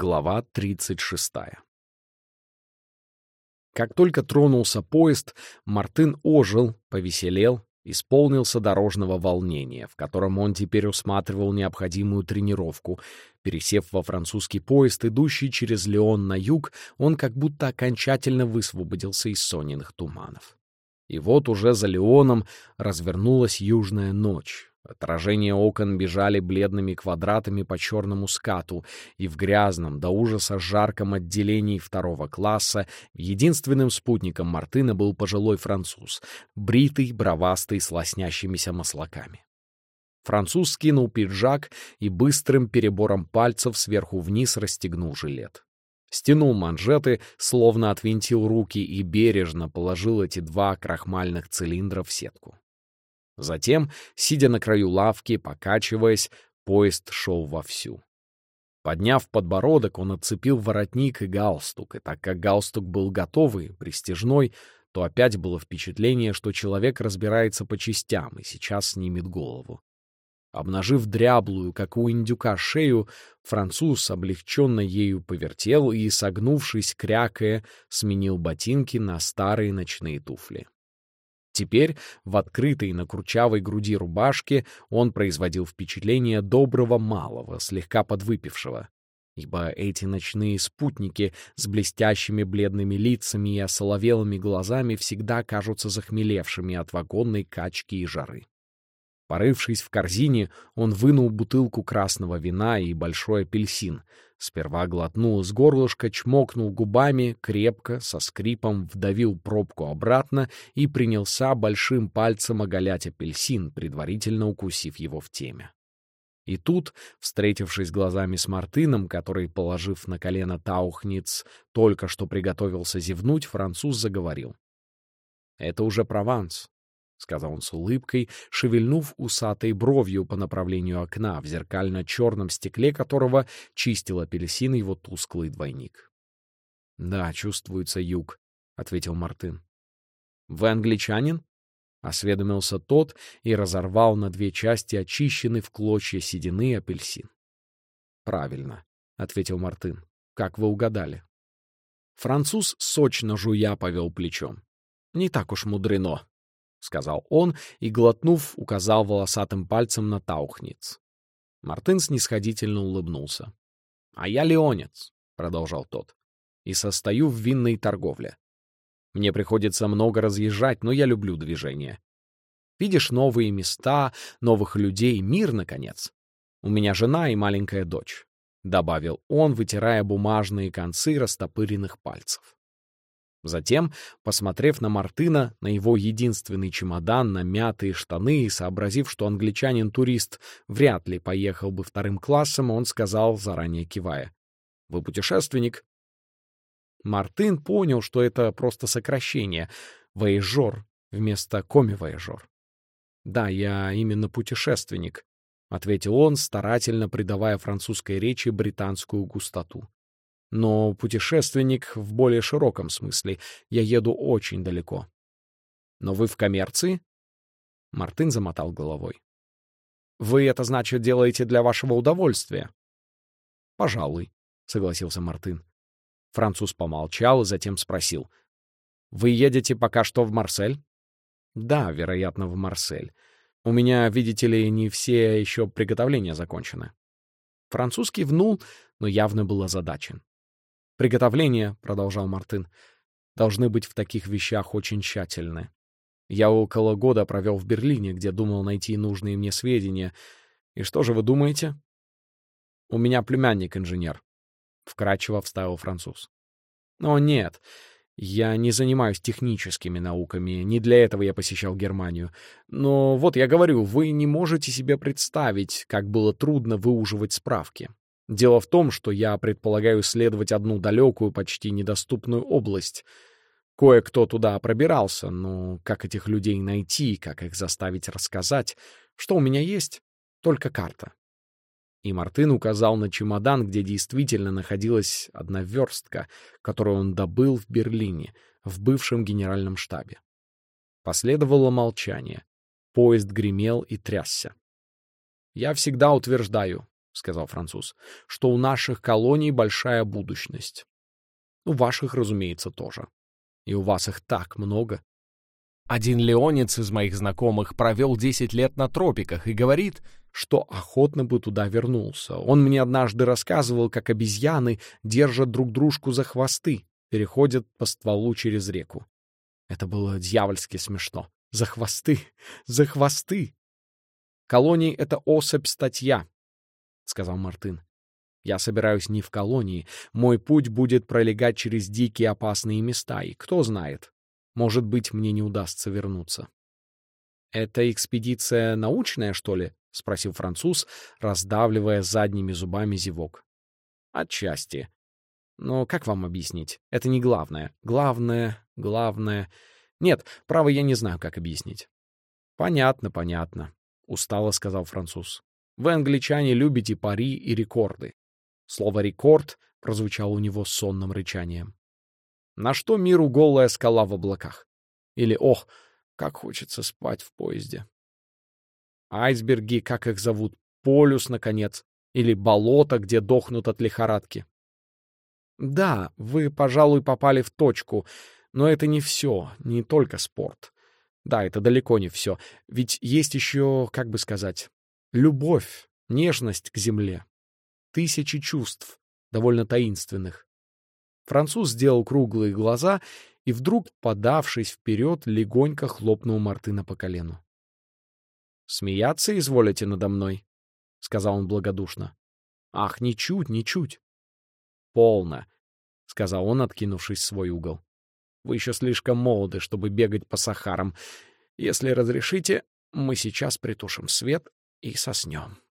Глава 36. Как только тронулся поезд, Мартын ожил, повеселел, исполнился дорожного волнения, в котором он теперь усматривал необходимую тренировку. Пересев во французский поезд, идущий через Леон на юг, он как будто окончательно высвободился из сонных туманов. И вот уже за Леоном развернулась южная ночь, Отражения окон бежали бледными квадратами по черному скату, и в грязном, до ужаса жарком отделении второго класса единственным спутником Мартына был пожилой француз, бритый, бровастый, с лоснящимися маслаками. Француз скинул пиджак и быстрым перебором пальцев сверху вниз расстегнул жилет. Стянул манжеты, словно отвинтил руки и бережно положил эти два крахмальных цилиндра в сетку. Затем, сидя на краю лавки, покачиваясь, поезд шел вовсю. Подняв подбородок, он отцепил воротник и галстук, и так как галстук был готовый, пристежной, то опять было впечатление, что человек разбирается по частям и сейчас снимет голову. Обнажив дряблую, как у индюка, шею, француз облегченно ею повертел и, согнувшись, крякая, сменил ботинки на старые ночные туфли. Теперь в открытой на кручавой груди рубашке он производил впечатление доброго малого, слегка подвыпившего. Ибо эти ночные спутники с блестящими бледными лицами и осоловелыми глазами всегда кажутся захмелевшими от вагонной качки и жары. Порывшись в корзине, он вынул бутылку красного вина и большой апельсин. Сперва глотнул из горлышка, чмокнул губами, крепко, со скрипом вдавил пробку обратно и принялся большим пальцем оголять апельсин, предварительно укусив его в теме. И тут, встретившись глазами с Мартыном, который, положив на колено таухниц, только что приготовился зевнуть, француз заговорил. «Это уже Прованс. — сказал он с улыбкой, шевельнув усатой бровью по направлению окна, в зеркально-черном стекле которого чистил апельсин его тусклый двойник. — Да, чувствуется юг, — ответил Мартын. — Вы англичанин? — осведомился тот и разорвал на две части очищенный в клочья седины апельсин. — Правильно, — ответил Мартын. — Как вы угадали? Француз сочно жуя повел плечом. — Не так уж мудрено. — сказал он и, глотнув, указал волосатым пальцем на таухниц. Мартын снисходительно улыбнулся. — А я леонец, — продолжал тот, — и состою в винной торговле. Мне приходится много разъезжать, но я люблю движение. Видишь новые места, новых людей, мир, наконец. У меня жена и маленькая дочь, — добавил он, вытирая бумажные концы растопыренных пальцев. Затем, посмотрев на Мартына, на его единственный чемодан, на мятые штаны и сообразив, что англичанин-турист вряд ли поехал бы вторым классом, он сказал, заранее кивая. «Вы путешественник?» Мартын понял, что это просто сокращение. «Воежор» вместо «коми-воежор». «Да, я именно путешественник», — ответил он, старательно придавая французской речи британскую густоту но путешественник в более широком смысле. Я еду очень далеко. Но вы в коммерции? Мартын замотал головой. Вы это, значит, делаете для вашего удовольствия? Пожалуй, согласился Мартын. Француз помолчал затем спросил. Вы едете пока что в Марсель? Да, вероятно, в Марсель. У меня, видите ли, не все еще приготовления закончены. Француз кивнул, но явно был озадачен. Приготовления, — продолжал Мартын, — должны быть в таких вещах очень тщательны. Я около года провел в Берлине, где думал найти нужные мне сведения. И что же вы думаете? У меня племянник инженер. Вкратчиво вставил француз. О, нет, я не занимаюсь техническими науками, не для этого я посещал Германию. Но вот я говорю, вы не можете себе представить, как было трудно выуживать справки. Дело в том, что я предполагаю исследовать одну далекую, почти недоступную область. Кое-кто туда пробирался, но как этих людей найти, как их заставить рассказать? Что у меня есть? Только карта. И Мартын указал на чемодан, где действительно находилась одна верстка, которую он добыл в Берлине, в бывшем генеральном штабе. Последовало молчание. Поезд гремел и трясся. «Я всегда утверждаю», сказал француз, — «что у наших колоний большая будущность. У ваших, разумеется, тоже. И у вас их так много. Один леонец из моих знакомых провел 10 лет на тропиках и говорит, что охотно бы туда вернулся. Он мне однажды рассказывал, как обезьяны держат друг дружку за хвосты, переходят по стволу через реку. Это было дьявольски смешно. За хвосты! За хвосты! Колонии — это особь-статья, — сказал Мартын. Я собираюсь не в колонии. Мой путь будет пролегать через дикие опасные места, и кто знает, может быть, мне не удастся вернуться. «Это экспедиция научная, что ли?» — спросил француз, раздавливая задними зубами зевок. «Отчасти. Но как вам объяснить? Это не главное. Главное, главное... Нет, право, я не знаю, как объяснить». «Понятно, понятно», — устало сказал француз. «Вы, англичане, любите пари и рекорды». Слово «рекорд» прозвучало у него сонным рычанием. На что миру голая скала в облаках? Или, ох, как хочется спать в поезде. Айсберги, как их зовут, полюс, наконец, или болото, где дохнут от лихорадки. Да, вы, пожалуй, попали в точку, но это не все, не только спорт. Да, это далеко не все, ведь есть еще, как бы сказать, любовь, нежность к земле. Тысячи чувств, довольно таинственных. Француз сделал круглые глаза и вдруг, подавшись вперед, легонько хлопнул Мартына по колену. «Смеяться изволите надо мной?» — сказал он благодушно. «Ах, ничуть, ничуть!» «Полно!» — сказал он, откинувшись в свой угол. «Вы еще слишком молоды, чтобы бегать по Сахарам. Если разрешите, мы сейчас притушим свет и соснем».